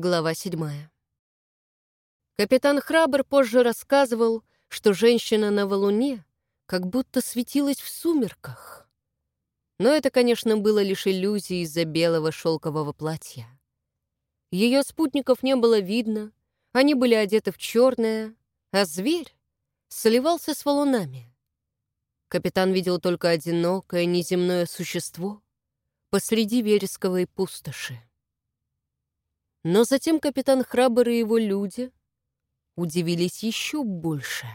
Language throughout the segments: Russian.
Глава седьмая. Капитан Храбр позже рассказывал, что женщина на валуне как будто светилась в сумерках. Но это, конечно, было лишь иллюзией из-за белого шелкового платья. Ее спутников не было видно, они были одеты в черное, а зверь сливался с валунами. Капитан видел только одинокое неземное существо посреди вересковой пустоши. Но затем капитан Храбр и его люди удивились еще больше.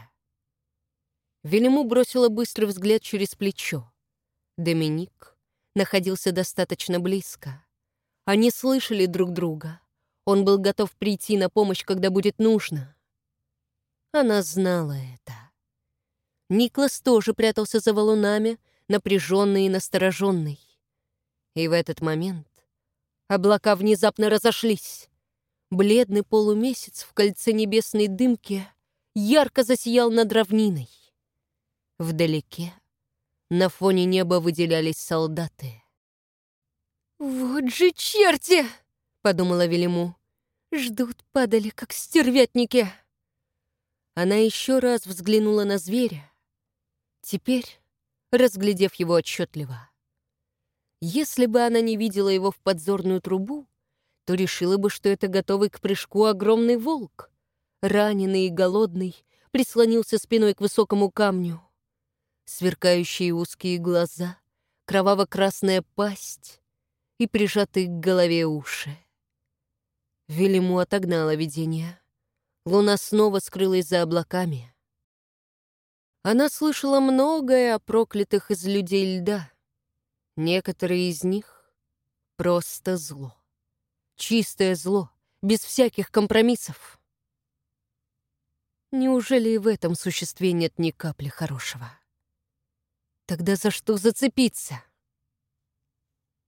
Велиму бросила быстрый взгляд через плечо. Доминик находился достаточно близко. Они слышали друг друга. Он был готов прийти на помощь, когда будет нужно. Она знала это. Никлас тоже прятался за валунами, напряженный и настороженный. И в этот момент облака внезапно разошлись. Бледный полумесяц в кольце небесной дымки ярко засиял над равниной. Вдалеке на фоне неба выделялись солдаты. «Вот же черти!» — подумала Велиму. «Ждут, падали, как стервятники!» Она еще раз взглянула на зверя, теперь разглядев его отчетливо. Если бы она не видела его в подзорную трубу, то решила бы, что это готовый к прыжку огромный волк. Раненый и голодный, прислонился спиной к высокому камню. Сверкающие узкие глаза, кроваво-красная пасть и прижатые к голове уши. Велиму отогнала видение. Луна снова скрылась за облаками. Она слышала многое о проклятых из людей льда. Некоторые из них — просто зло. Чистое зло, без всяких компромиссов. Неужели и в этом существе нет ни капли хорошего? Тогда за что зацепиться?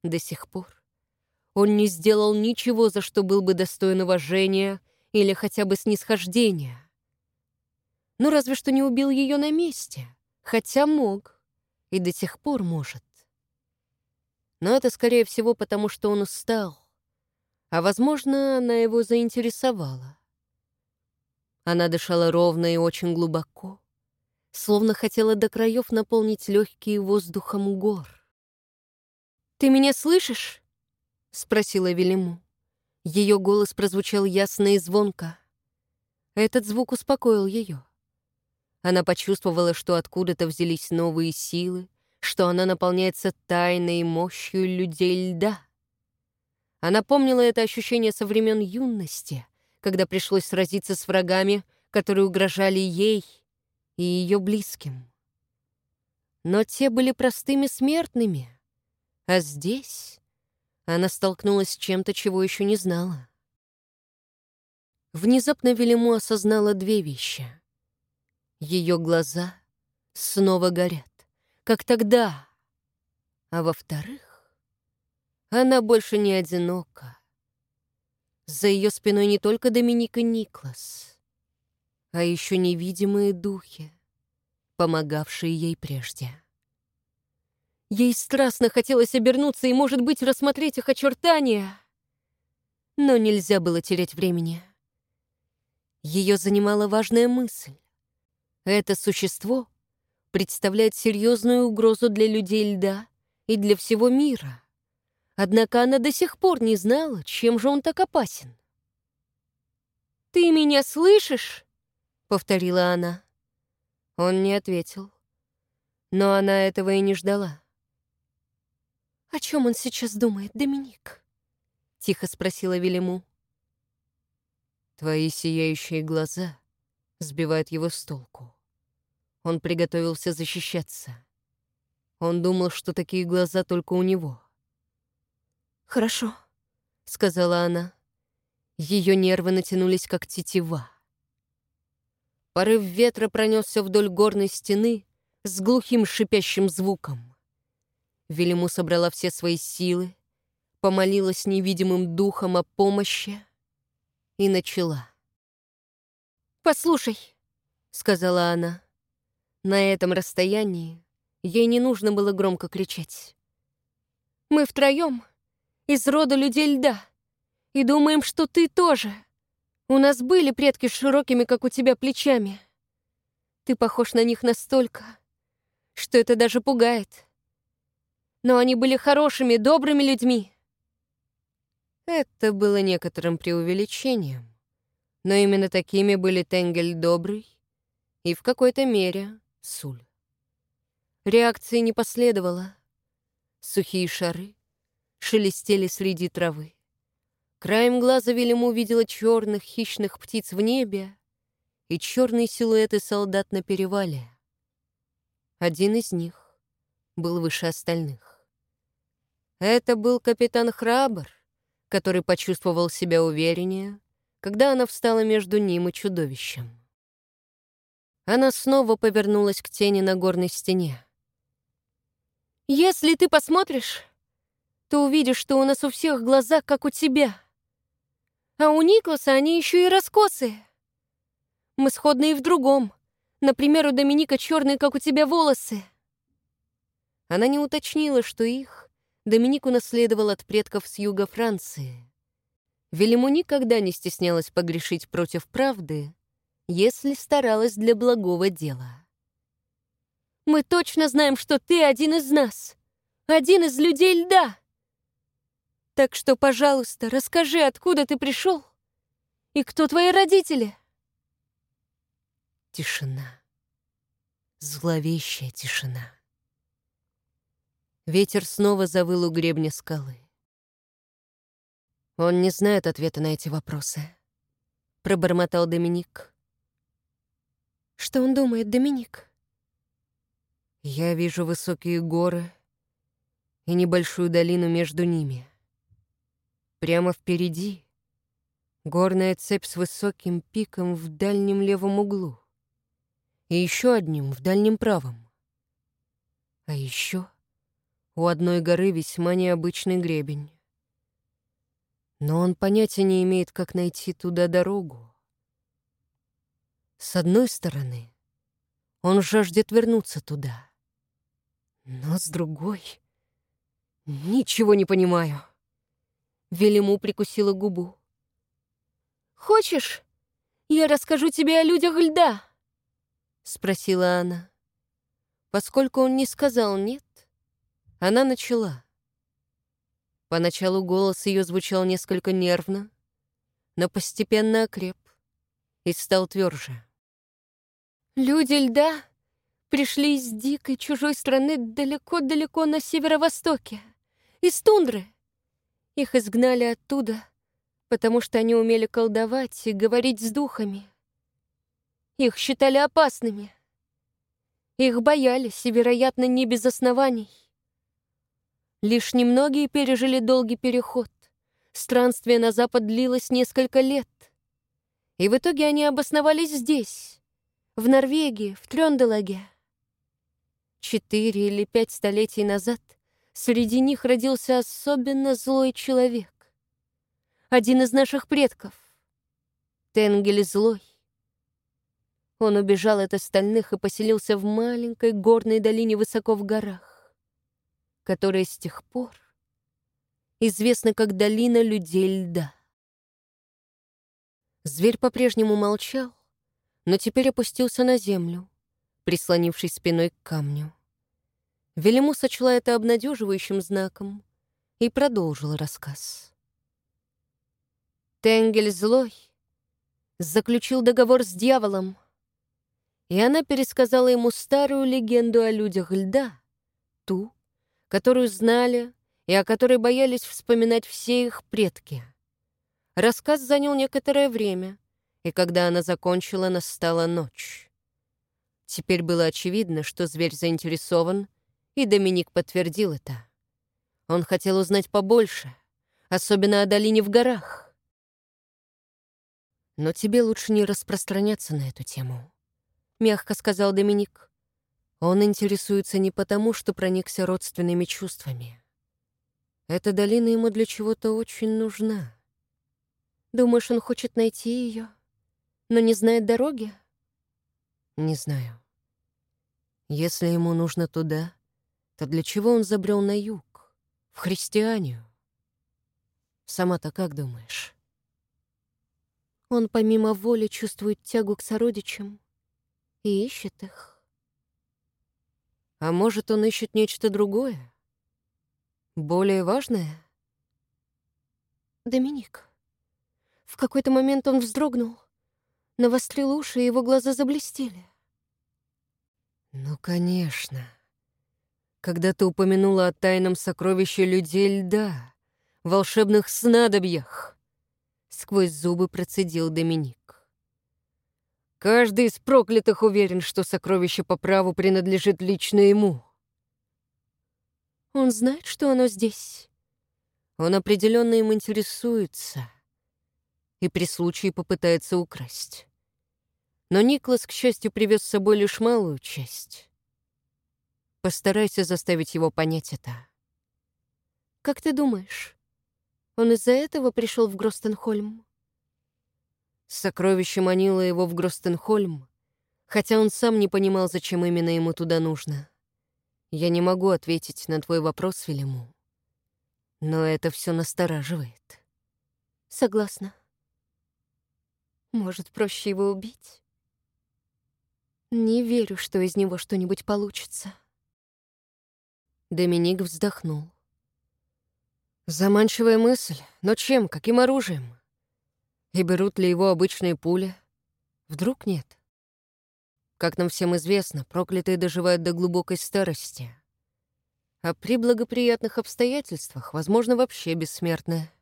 До сих пор он не сделал ничего, за что был бы достоин уважения или хотя бы снисхождения. Ну, разве что не убил ее на месте, хотя мог и до сих пор может. Но это, скорее всего, потому что он устал, а, возможно, она его заинтересовала. Она дышала ровно и очень глубоко, словно хотела до краев наполнить легкие воздухом гор. «Ты меня слышишь?» — спросила Велиму. Ее голос прозвучал ясно и звонко. Этот звук успокоил ее. Она почувствовала, что откуда-то взялись новые силы, что она наполняется тайной мощью людей льда. Она помнила это ощущение со времен юности, когда пришлось сразиться с врагами, которые угрожали ей и ее близким. Но те были простыми смертными, а здесь она столкнулась с чем-то, чего еще не знала. Внезапно Велиму осознала две вещи. Ее глаза снова горят, как тогда. А во-вторых, она больше не одинока. За ее спиной не только Доминика Никлас, а еще невидимые духи, помогавшие ей прежде. Ей страстно хотелось обернуться и, может быть, рассмотреть их очертания. Но нельзя было терять времени. Ее занимала важная мысль. Это существо представляет серьезную угрозу для людей льда и для всего мира. Однако она до сих пор не знала, чем же он так опасен. «Ты меня слышишь?» — повторила она. Он не ответил. Но она этого и не ждала. «О чем он сейчас думает, Доминик?» — тихо спросила Велиму. «Твои сияющие глаза сбивают его с толку. Он приготовился защищаться. Он думал, что такие глаза только у него. «Хорошо», — сказала она. Ее нервы натянулись, как тетива. Порыв ветра пронесся вдоль горной стены с глухим шипящим звуком. Велиму собрала все свои силы, помолилась невидимым духом о помощи и начала. «Послушай», — сказала она. На этом расстоянии ей не нужно было громко кричать. «Мы втроем из рода людей льда, И думаем, что ты тоже. У нас были предки с широкими, как у тебя, плечами. Ты похож на них настолько, что это даже пугает. Но они были хорошими, добрыми людьми. Это было некоторым преувеличением. Но именно такими были Тенгель Добрый и в какой-то мере Суль. Реакции не последовало. Сухие шары шелестели среди травы. Краем глаза Вильям увидела черных хищных птиц в небе и черные силуэты солдат на перевале. Один из них был выше остальных. Это был капитан Храбр, который почувствовал себя увереннее, когда она встала между ним и чудовищем. Она снова повернулась к тени на горной стене. Если ты посмотришь, то увидишь, что у нас у всех глаза, как у тебя. А у Никласа они еще и раскосые. Мы сходны и в другом. Например, у Доминика черные, как у тебя, волосы. Она не уточнила, что их Доминик унаследовал от предков с юга Франции. Велиму никогда не стеснялась погрешить против правды, если старалась для благого дела. Мы точно знаем, что ты один из нас. Один из людей льда. Так что, пожалуйста, расскажи, откуда ты пришел и кто твои родители. Тишина. Зловещая тишина. Ветер снова завыл у гребня скалы. Он не знает ответа на эти вопросы. Пробормотал Доминик. Что он думает, Доминик? Я вижу высокие горы и небольшую долину между ними. Прямо впереди горная цепь с высоким пиком в дальнем левом углу и еще одним в дальнем правом. А еще у одной горы весьма необычный гребень. Но он понятия не имеет, как найти туда дорогу. С одной стороны, он жаждет вернуться туда — но с другой... Ничего не понимаю. Велиму прикусила губу. «Хочешь, я расскажу тебе о людях льда?» Спросила она. Поскольку он не сказал «нет», она начала. Поначалу голос ее звучал несколько нервно, но постепенно окреп и стал тверже. «Люди льда пришли из дикой чужой страны далеко-далеко на северо-востоке, из тундры. Их изгнали оттуда, потому что они умели колдовать и говорить с духами. Их считали опасными. Их боялись, и, вероятно, не без оснований. Лишь немногие пережили долгий переход. Странствие на запад длилось несколько лет. И в итоге они обосновались здесь, в Норвегии, в Трёнделаге. Четыре или пять столетий назад среди них родился особенно злой человек. Один из наших предков. Тенгель Злой. Он убежал от остальных и поселился в маленькой горной долине высоко в горах, которая с тех пор известна как долина людей льда. Зверь по-прежнему молчал, но теперь опустился на землю, прислонившись спиной к камню. Велиму сочла это обнадеживающим знаком и продолжила рассказ. Тенгель злой заключил договор с дьяволом, и она пересказала ему старую легенду о людях льда, ту, которую знали и о которой боялись вспоминать все их предки. Рассказ занял некоторое время, и когда она закончила, настала ночь. Теперь было очевидно, что зверь заинтересован, и Доминик подтвердил это. Он хотел узнать побольше, особенно о долине в горах. «Но тебе лучше не распространяться на эту тему», — мягко сказал Доминик. «Он интересуется не потому, что проникся родственными чувствами. Эта долина ему для чего-то очень нужна. Думаешь, он хочет найти ее, но не знает дороги?» Не знаю. Если ему нужно туда, то для чего он забрел на юг, в христианию? Сама-то как думаешь? Он помимо воли чувствует тягу к сородичам и ищет их. А может, он ищет нечто другое? Более важное? Доминик. В какой-то момент он вздрогнул, навострил уши, и его глаза заблестели. Ну, конечно. Когда ты упомянула о тайном сокровище людей льда, волшебных снадобьях, сквозь зубы процедил Доминик. Каждый из проклятых уверен, что сокровище по праву принадлежит лично ему. Он знает, что оно здесь. Он определенно им интересуется и при случае попытается украсть. Но Никлас, к счастью, привез с собой лишь малую часть. Постарайся заставить его понять это. Как ты думаешь, он из-за этого пришел в Гростенхольм? Сокровище манило его в Гростенхольм, хотя он сам не понимал, зачем именно ему туда нужно. Я не могу ответить на твой вопрос, Велиму. Но это все настораживает. Согласна. Может, проще его убить? Не верю, что из него что-нибудь получится. Доминик вздохнул. Заманчивая мысль, но чем, каким оружием? И берут ли его обычные пули? Вдруг нет? Как нам всем известно, проклятые доживают до глубокой старости. А при благоприятных обстоятельствах, возможно, вообще бессмертные.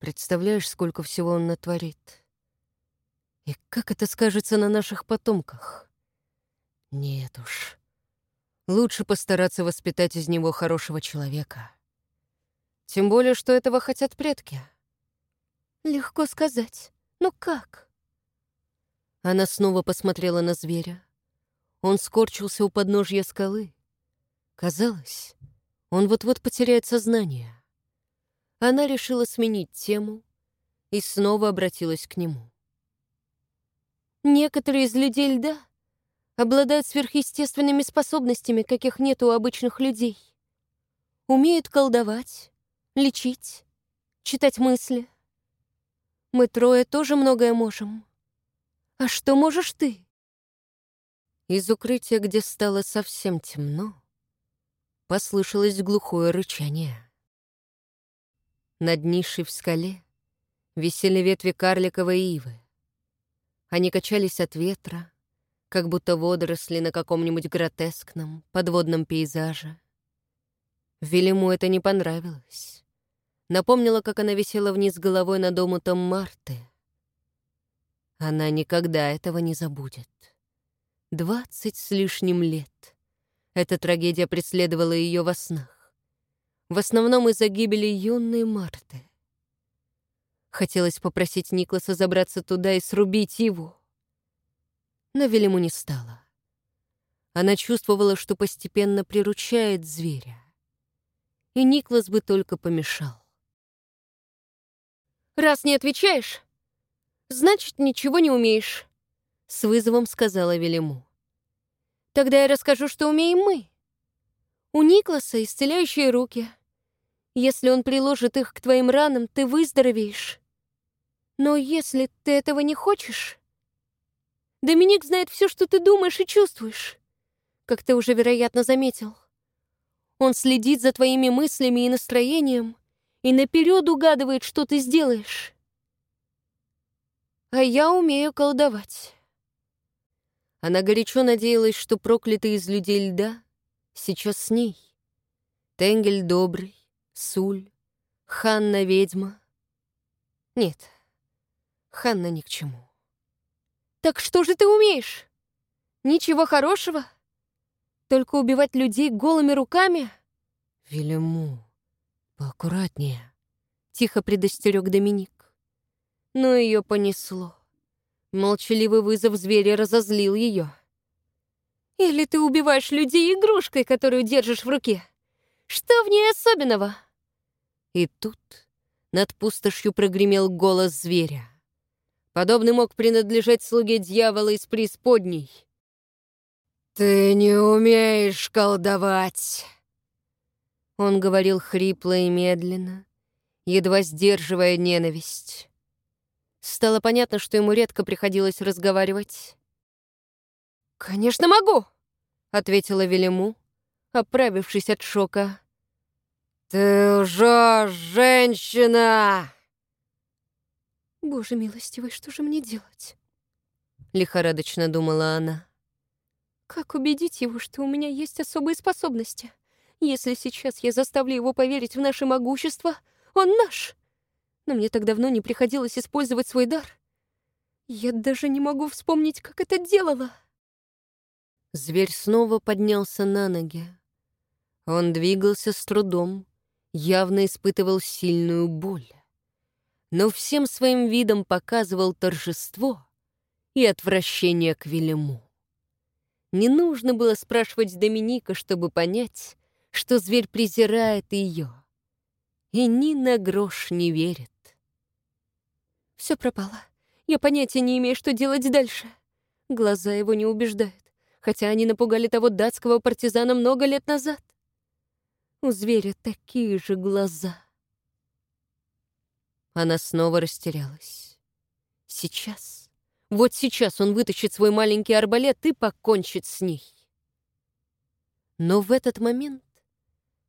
Представляешь, сколько всего он натворит? И как это скажется на наших потомках? Нет уж. Лучше постараться воспитать из него хорошего человека. Тем более, что этого хотят предки. Легко сказать. Но как? Она снова посмотрела на зверя. Он скорчился у подножья скалы. Казалось, он вот-вот потеряет сознание. Она решила сменить тему и снова обратилась к нему. Некоторые из людей льда обладают сверхъестественными способностями, каких нет у обычных людей. Умеют колдовать, лечить, читать мысли. Мы трое тоже многое можем. А что можешь ты? Из укрытия, где стало совсем темно, послышалось глухое рычание. Над нишей в скале висели ветви карликовой ивы. Они качались от ветра, как будто водоросли на каком-нибудь гротескном подводном пейзаже. Велиму это не понравилось. Напомнила, как она висела вниз головой над омутом Марты. Она никогда этого не забудет. Двадцать с лишним лет. Эта трагедия преследовала ее во снах в основном из-за гибели юной Марты. Хотелось попросить Никласа забраться туда и срубить его. Но Велиму не стало. Она чувствовала, что постепенно приручает зверя. И Никлас бы только помешал. «Раз не отвечаешь, значит, ничего не умеешь», — с вызовом сказала Велиму. «Тогда я расскажу, что умеем мы. У Никласа исцеляющие руки — если он приложит их к твоим ранам, ты выздоровеешь. Но если ты этого не хочешь... Доминик знает все, что ты думаешь и чувствуешь, как ты уже, вероятно, заметил. Он следит за твоими мыслями и настроением и наперед угадывает, что ты сделаешь. А я умею колдовать. Она горячо надеялась, что проклятый из людей льда сейчас с ней. Тенгель добрый, Суль, Ханна-ведьма. Нет, Ханна ни к чему. Так что же ты умеешь? Ничего хорошего? Только убивать людей голыми руками? Велиму, поаккуратнее, тихо предостерег Доминик. Но ее понесло. Молчаливый вызов зверя разозлил ее. Или ты убиваешь людей игрушкой, которую держишь в руке? Что в ней особенного? И тут над пустошью прогремел голос зверя. Подобный мог принадлежать слуге дьявола из преисподней. «Ты не умеешь колдовать!» Он говорил хрипло и медленно, едва сдерживая ненависть. Стало понятно, что ему редко приходилось разговаривать. «Конечно могу!» — ответила Велиму, оправившись от шока. «Ты уже женщина!» «Боже милостивый, что же мне делать?» Лихорадочно думала она. «Как убедить его, что у меня есть особые способности? Если сейчас я заставлю его поверить в наше могущество, он наш. Но мне так давно не приходилось использовать свой дар. Я даже не могу вспомнить, как это делала». Зверь снова поднялся на ноги. Он двигался с трудом, явно испытывал сильную боль. Но всем своим видом показывал торжество и отвращение к Велиму. Не нужно было спрашивать Доминика, чтобы понять, что зверь презирает ее и ни на грош не верит. Все пропало. Я понятия не имею, что делать дальше. Глаза его не убеждают, хотя они напугали того датского партизана много лет назад. У зверя такие же глаза. Она снова растерялась. Сейчас, вот сейчас он вытащит свой маленький арбалет и покончит с ней. Но в этот момент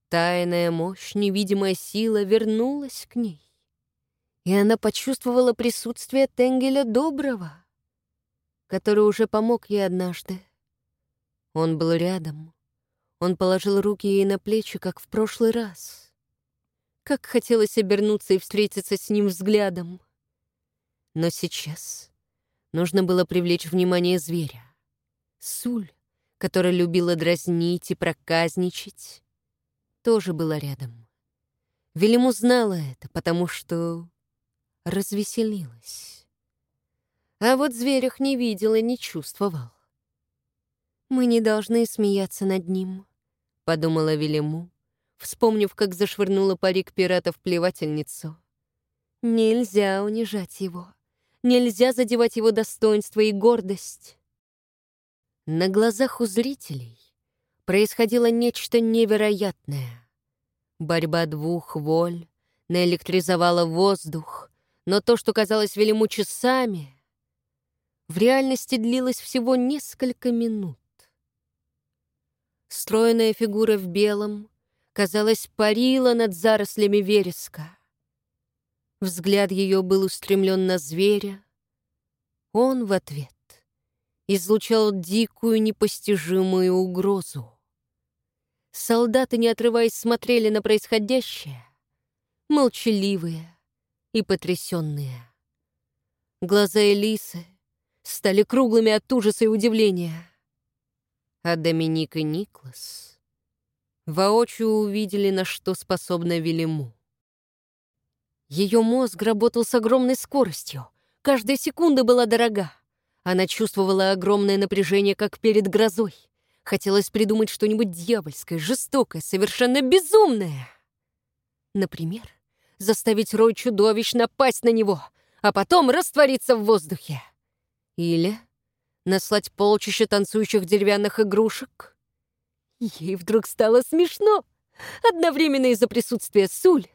тайная мощь, невидимая сила вернулась к ней, и она почувствовала присутствие Тенгеля Доброго, который уже помог ей однажды. Он был рядом, он положил руки ей на плечи, как в прошлый раз. Как хотелось обернуться и встретиться с ним взглядом. Но сейчас нужно было привлечь внимание зверя. Суль, которая любила дразнить и проказничать, тоже была рядом. Велиму знала это, потому что развеселилась. А вот зверях не видел и не чувствовал. Мы не должны смеяться над ним. — подумала Велиму, вспомнив, как зашвырнула парик пирата в плевательницу. «Нельзя унижать его. Нельзя задевать его достоинство и гордость». На глазах у зрителей происходило нечто невероятное. Борьба двух воль наэлектризовала воздух, но то, что казалось Велиму часами, в реальности длилось всего несколько минут. Стройная фигура в белом, казалось, парила над зарослями вереска. Взгляд ее был устремлен на зверя. Он в ответ излучал дикую непостижимую угрозу. Солдаты, не отрываясь, смотрели на происходящее, молчаливые и потрясенные. Глаза Элисы стали круглыми от ужаса и удивления а Доминик и Никлас воочию увидели, на что способна Велиму. Ее мозг работал с огромной скоростью. Каждая секунда была дорога. Она чувствовала огромное напряжение, как перед грозой. Хотелось придумать что-нибудь дьявольское, жестокое, совершенно безумное. Например, заставить рой чудовищ напасть на него, а потом раствориться в воздухе. Или наслать полчища танцующих деревянных игрушек. Ей вдруг стало смешно, одновременно из-за присутствия Суль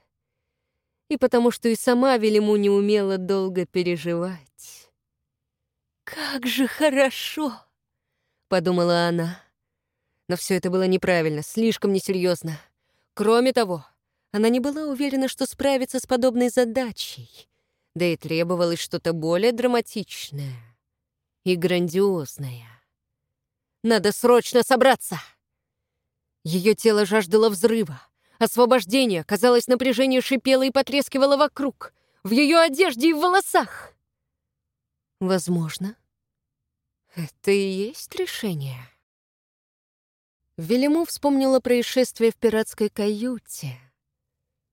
и потому что и сама Велиму не умела долго переживать. «Как же хорошо!» — подумала она. Но все это было неправильно, слишком несерьезно. Кроме того, она не была уверена, что справится с подобной задачей, да и требовалось что-то более драматичное и грандиозная. Надо срочно собраться! Ее тело жаждало взрыва. Освобождение, казалось, напряжение шипело и потрескивало вокруг, в ее одежде и в волосах. Возможно, это и есть решение. Велиму вспомнила происшествие в пиратской каюте.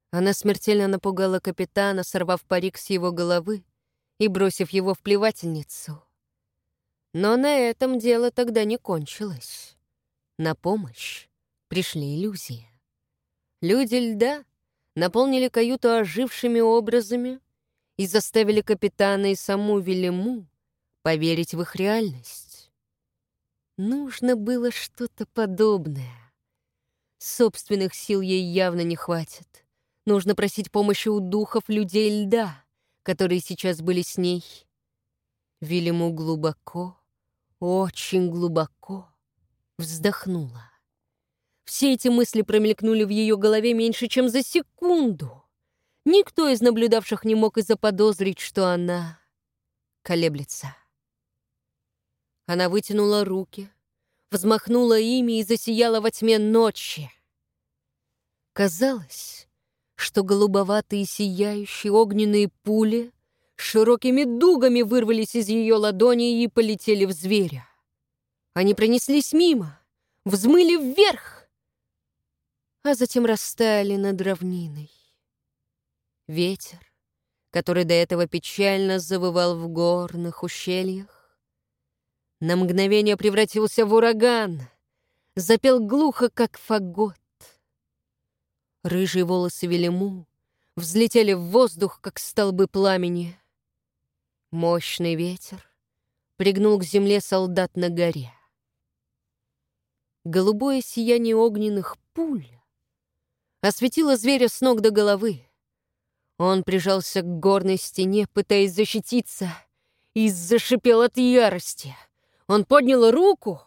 Она смертельно напугала капитана, сорвав парик с его головы и бросив его в плевательницу. Но на этом дело тогда не кончилось. На помощь пришли иллюзии. Люди льда наполнили каюту ожившими образами и заставили капитана и саму Велиму поверить в их реальность. Нужно было что-то подобное. Собственных сил ей явно не хватит. Нужно просить помощи у духов людей льда, которые сейчас были с ней. Вильяму глубоко, очень глубоко вздохнула. Все эти мысли промелькнули в ее голове меньше, чем за секунду. Никто из наблюдавших не мог и заподозрить, что она колеблется. Она вытянула руки, взмахнула ими и засияла во тьме ночи. Казалось, что голубоватые сияющие огненные пули широкими дугами вырвались из ее ладони и полетели в зверя. Они пронеслись мимо, взмыли вверх, а затем растаяли над равниной. Ветер, который до этого печально завывал в горных ущельях, на мгновение превратился в ураган, запел глухо, как фагот. Рыжие волосы Велиму взлетели в воздух, как столбы пламени. Мощный ветер пригнул к земле солдат на горе. Голубое сияние огненных пуль осветило зверя с ног до головы. Он прижался к горной стене, пытаясь защититься, и зашипел от ярости. Он поднял руку,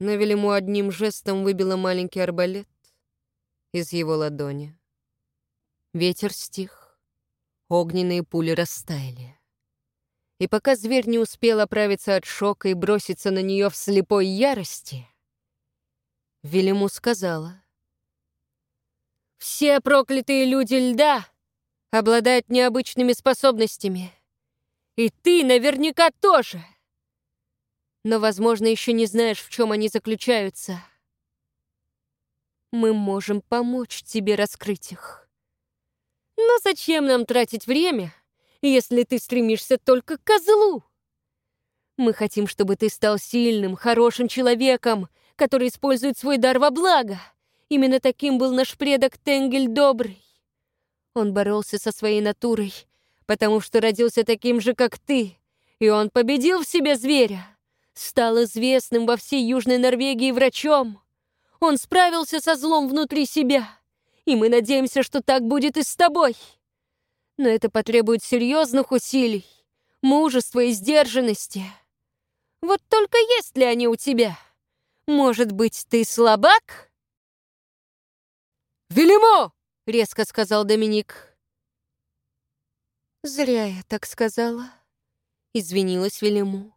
но Велиму одним жестом выбило маленький арбалет из его ладони. Ветер стих, огненные пули растаяли. И пока зверь не успел оправиться от шока и броситься на нее в слепой ярости, Велиму сказала, «Все проклятые люди льда обладают необычными способностями. И ты наверняка тоже. Но, возможно, еще не знаешь, в чем они заключаются. Мы можем помочь тебе раскрыть их. Но зачем нам тратить время, если ты стремишься только к козлу? Мы хотим, чтобы ты стал сильным, хорошим человеком, который использует свой дар во благо. Именно таким был наш предок Тенгель Добрый. Он боролся со своей натурой, потому что родился таким же, как ты, и он победил в себе зверя. Стал известным во всей Южной Норвегии врачом. Он справился со злом внутри себя, и мы надеемся, что так будет и с тобой. Но это потребует серьезных усилий, мужества и сдержанности. Вот только есть ли они у тебя? Может быть, ты слабак? «Велимо!» — резко сказал Доминик. «Зря я так сказала», — извинилась Велиму.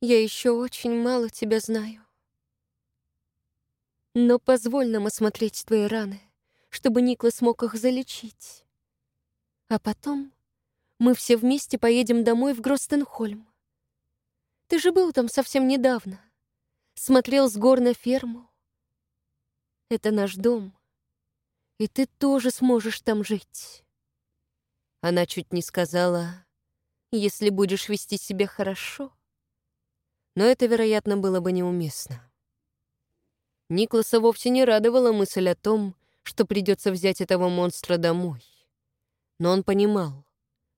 «Я еще очень мало тебя знаю. Но позволь нам осмотреть твои раны, чтобы Никла смог их залечить. А потом мы все вместе поедем домой в Гростенхольм. Ты же был там совсем недавно. Смотрел с гор на ферму. Это наш дом, и ты тоже сможешь там жить. Она чуть не сказала, если будешь вести себя хорошо. Но это, вероятно, было бы неуместно. Никласа вовсе не радовала мысль о том, что придется взять этого монстра домой. Но он понимал,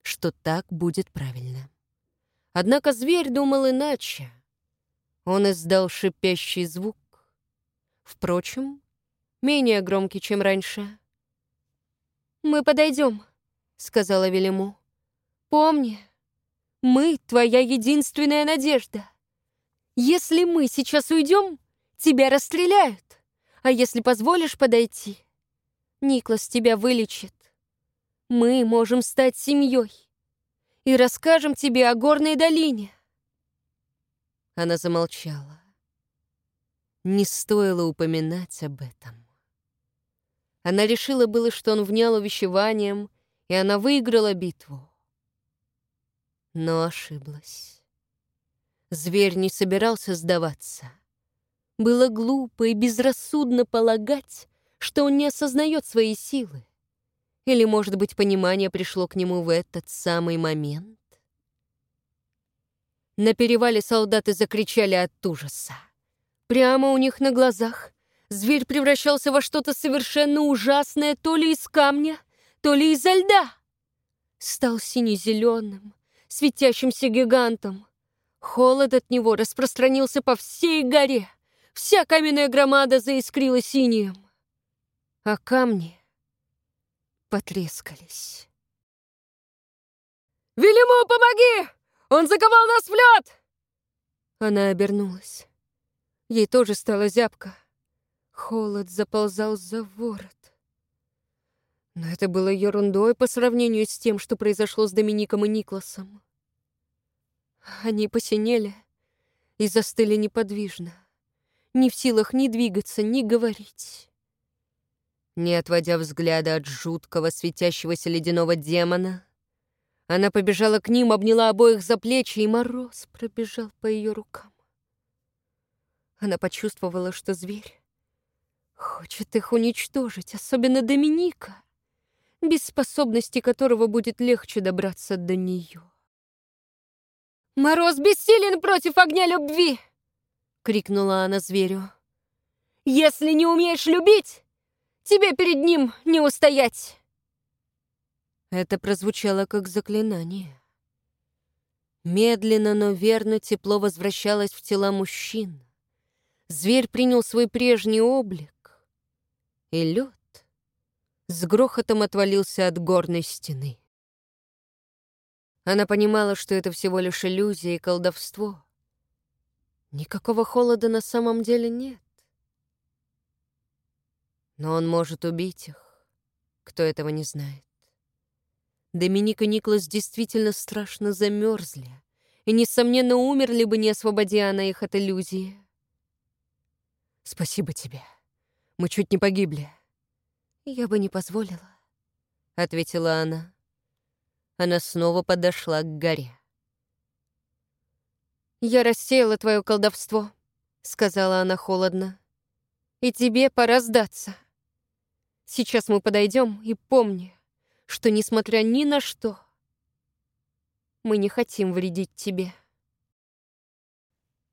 что так будет правильно. Однако зверь думал иначе. Он издал шипящий звук. Впрочем, менее громкий, чем раньше. «Мы подойдем», — сказала Велиму. «Помни, мы — твоя единственная надежда. Если мы сейчас уйдем, тебя расстреляют. А если позволишь подойти, Никлас тебя вылечит. Мы можем стать семьей и расскажем тебе о горной долине. Она замолчала. Не стоило упоминать об этом. Она решила было, что он внял увещеванием, и она выиграла битву. Но ошиблась. Зверь не собирался сдаваться. Было глупо и безрассудно полагать, что он не осознает своей силы. Или, может быть, понимание пришло к нему в этот самый момент? На перевале солдаты закричали от ужаса. Прямо у них на глазах зверь превращался во что-то совершенно ужасное то ли из камня, то ли изо льда. Стал сине-зеленым, светящимся гигантом. Холод от него распространился по всей горе — Вся каменная громада заискрила синим. А камни потрескались. «Велиму, помоги! Он заковал нас в лед!» Она обернулась. Ей тоже стало зябко. Холод заползал за ворот. Но это было ерундой по сравнению с тем, что произошло с Домиником и Никласом. Они посинели и застыли неподвижно, не в силах ни двигаться, ни говорить. Не отводя взгляда от жуткого светящегося ледяного демона, она побежала к ним, обняла обоих за плечи, и мороз пробежал по ее рукам. Она почувствовала, что зверь хочет их уничтожить, особенно Доминика, без способности которого будет легче добраться до нее. «Мороз бессилен против огня любви!» — крикнула она зверю. «Если не умеешь любить, тебе перед ним не устоять!» Это прозвучало как заклинание. Медленно, но верно тепло возвращалось в тела мужчин. Зверь принял свой прежний облик, и лед с грохотом отвалился от горной стены. Она понимала, что это всего лишь иллюзия и колдовство. Никакого холода на самом деле нет. Но он может убить их, кто этого не знает. Доминик и Никлас действительно страшно замерзли и, несомненно, умерли бы, не освободя она их от иллюзии. «Спасибо тебе. Мы чуть не погибли». «Я бы не позволила», — ответила она. Она снова подошла к горе. «Я рассеяла твое колдовство», — сказала она холодно. «И тебе пора сдаться. Сейчас мы подойдем и помни, что, несмотря ни на что, мы не хотим вредить тебе.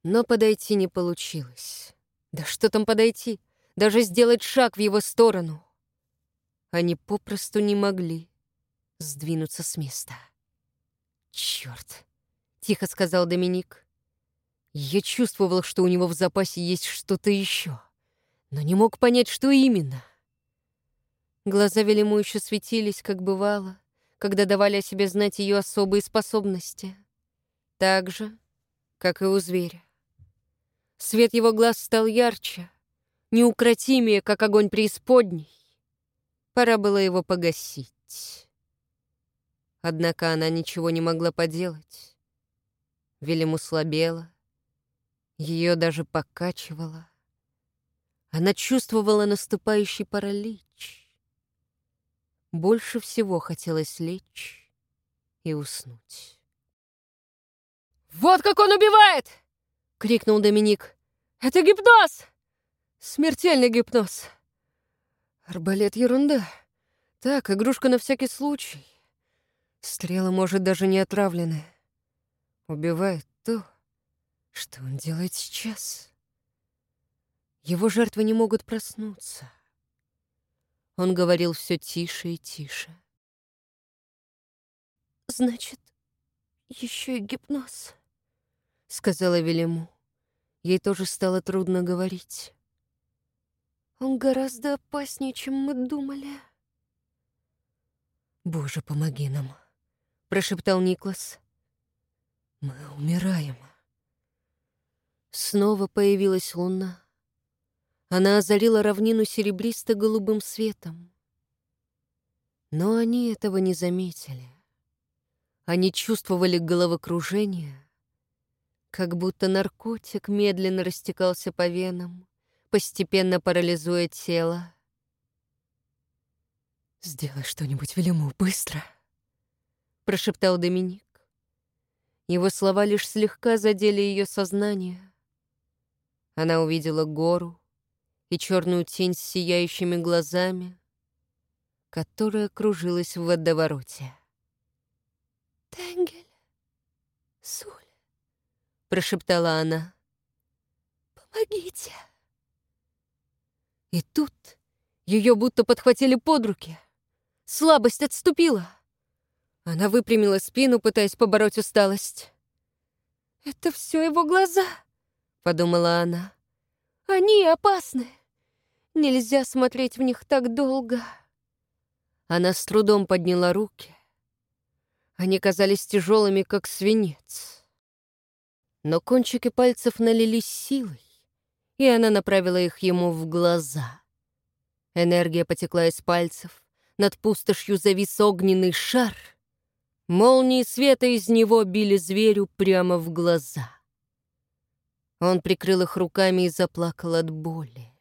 Но подойти не получилось. Да что там подойти? Даже сделать шаг в его сторону. Они попросту не могли сдвинуться с места. «Черт!» — тихо сказал Доминик. Я чувствовал, что у него в запасе есть что-то еще, но не мог понять, что именно. Глаза Велиму еще светились, как бывало, когда давали о себе знать ее особые способности. Так же, как и у зверя. Свет его глаз стал ярче, неукротимее, как огонь преисподней. Пора было его погасить. Однако она ничего не могла поделать. Велиму слабела, ее даже покачивало. Она чувствовала наступающий паралич. Больше всего хотелось лечь и уснуть. «Вот как он убивает!» — крикнул Доминик. «Это гипноз! Смертельный гипноз!» «Арбалет — ерунда. Так, игрушка на всякий случай. Стрелы, может, даже не отравлены. Убивает то, что он делает сейчас. Его жертвы не могут проснуться. Он говорил все тише и тише. «Значит, еще и гипноз», — сказала Велиму. Ей тоже стало трудно говорить. «Он гораздо опаснее, чем мы думали». «Боже, помоги нам», — прошептал Никлас. «Мы умираем». Снова появилась луна. Она озарила равнину серебристо-голубым светом. Но они этого не заметили. Они чувствовали головокружение, как будто наркотик медленно растекался по венам, постепенно парализуя тело. «Сделай что-нибудь, Велиму, быстро!» — прошептал Доминик. Его слова лишь слегка задели ее сознание. Она увидела гору, и черную тень с сияющими глазами, которая кружилась в водовороте. «Тенгель, Суль», — прошептала она, — «помогите». И тут ее будто подхватили под руки. Слабость отступила. Она выпрямила спину, пытаясь побороть усталость. «Это все его глаза», — подумала она. «Они опасны. Нельзя смотреть в них так долго. Она с трудом подняла руки. Они казались тяжелыми, как свинец. Но кончики пальцев налились силой, и она направила их ему в глаза. Энергия потекла из пальцев, над пустошью завис огненный шар. Молнии света из него били зверю прямо в глаза. Он прикрыл их руками и заплакал от боли.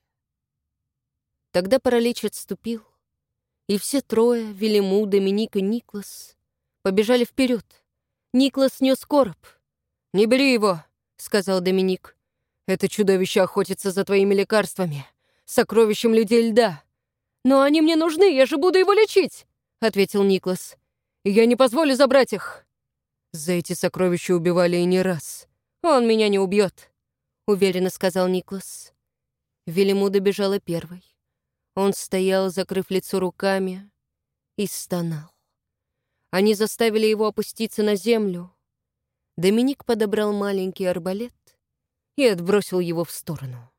Тогда паралич отступил, и все трое, Велиму, Доминик и Никлас, побежали вперед. Никлас нес короб. «Не бери его», — сказал Доминик. «Это чудовище охотится за твоими лекарствами, сокровищем людей льда». «Но они мне нужны, я же буду его лечить!» — ответил Никлас. «Я не позволю забрать их!» «За эти сокровища убивали и не раз. Он меня не убьет», — уверенно сказал Никлас. Велимуда бежала первой. Он стоял, закрыв лицо руками, и стонал. Они заставили его опуститься на землю. Доминик подобрал маленький арбалет и отбросил его в сторону.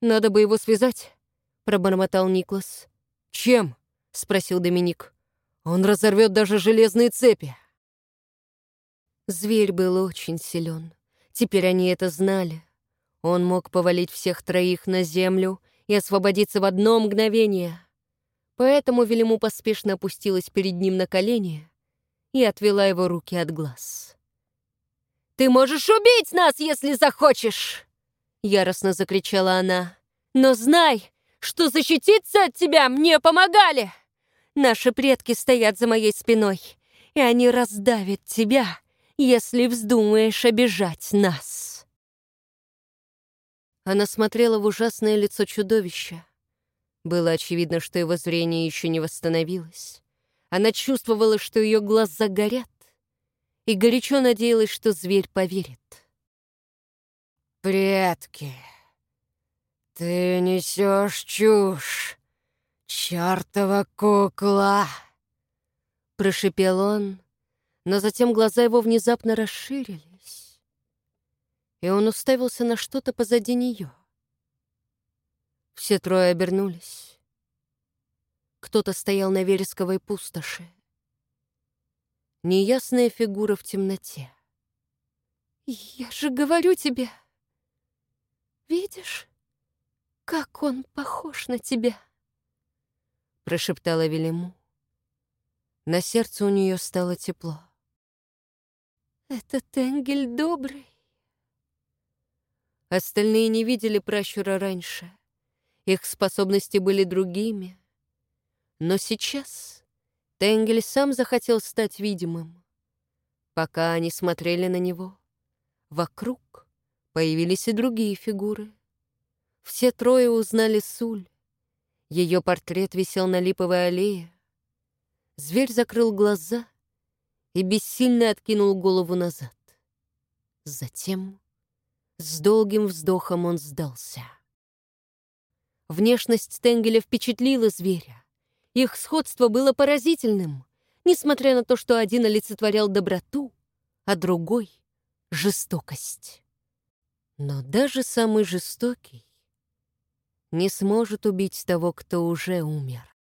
«Надо бы его связать», пробормотал Никлас. «Чем?» — спросил Доминик. «Он разорвет даже железные цепи». Зверь был очень силен. Теперь они это знали. Он мог повалить всех троих на землю и освободиться в одно мгновение. Поэтому Велиму поспешно опустилась перед ним на колени и отвела его руки от глаз. «Ты можешь убить нас, если захочешь!» Яростно закричала она. «Но знай, что защититься от тебя мне помогали. Наши предки стоят за моей спиной, и они раздавят тебя, если вздумаешь обижать нас». Она смотрела в ужасное лицо чудовища. Было очевидно, что его зрение еще не восстановилось. Она чувствовала, что ее глаза горят, и горячо надеялась, что зверь поверит. «Предки!» «Ты несешь чушь, чертова кукла!» Прошипел он, но затем глаза его внезапно расширились, и он уставился на что-то позади нее. Все трое обернулись. Кто-то стоял на вересковой пустоши. Неясная фигура в темноте. «Я же говорю тебе, видишь?» как он похож на тебя!» Прошептала Велиму. На сердце у нее стало тепло. «Этот Энгель добрый!» Остальные не видели пращура раньше. Их способности были другими. Но сейчас Тенгель сам захотел стать видимым. Пока они смотрели на него, вокруг появились и другие фигуры. Все трое узнали Суль. Ее портрет висел на липовой аллее. Зверь закрыл глаза и бессильно откинул голову назад. Затем с долгим вздохом он сдался. Внешность Тенгеля впечатлила зверя. Их сходство было поразительным, несмотря на то, что один олицетворял доброту, а другой — жестокость. Но даже самый жестокий не сможет убить того, кто уже умер.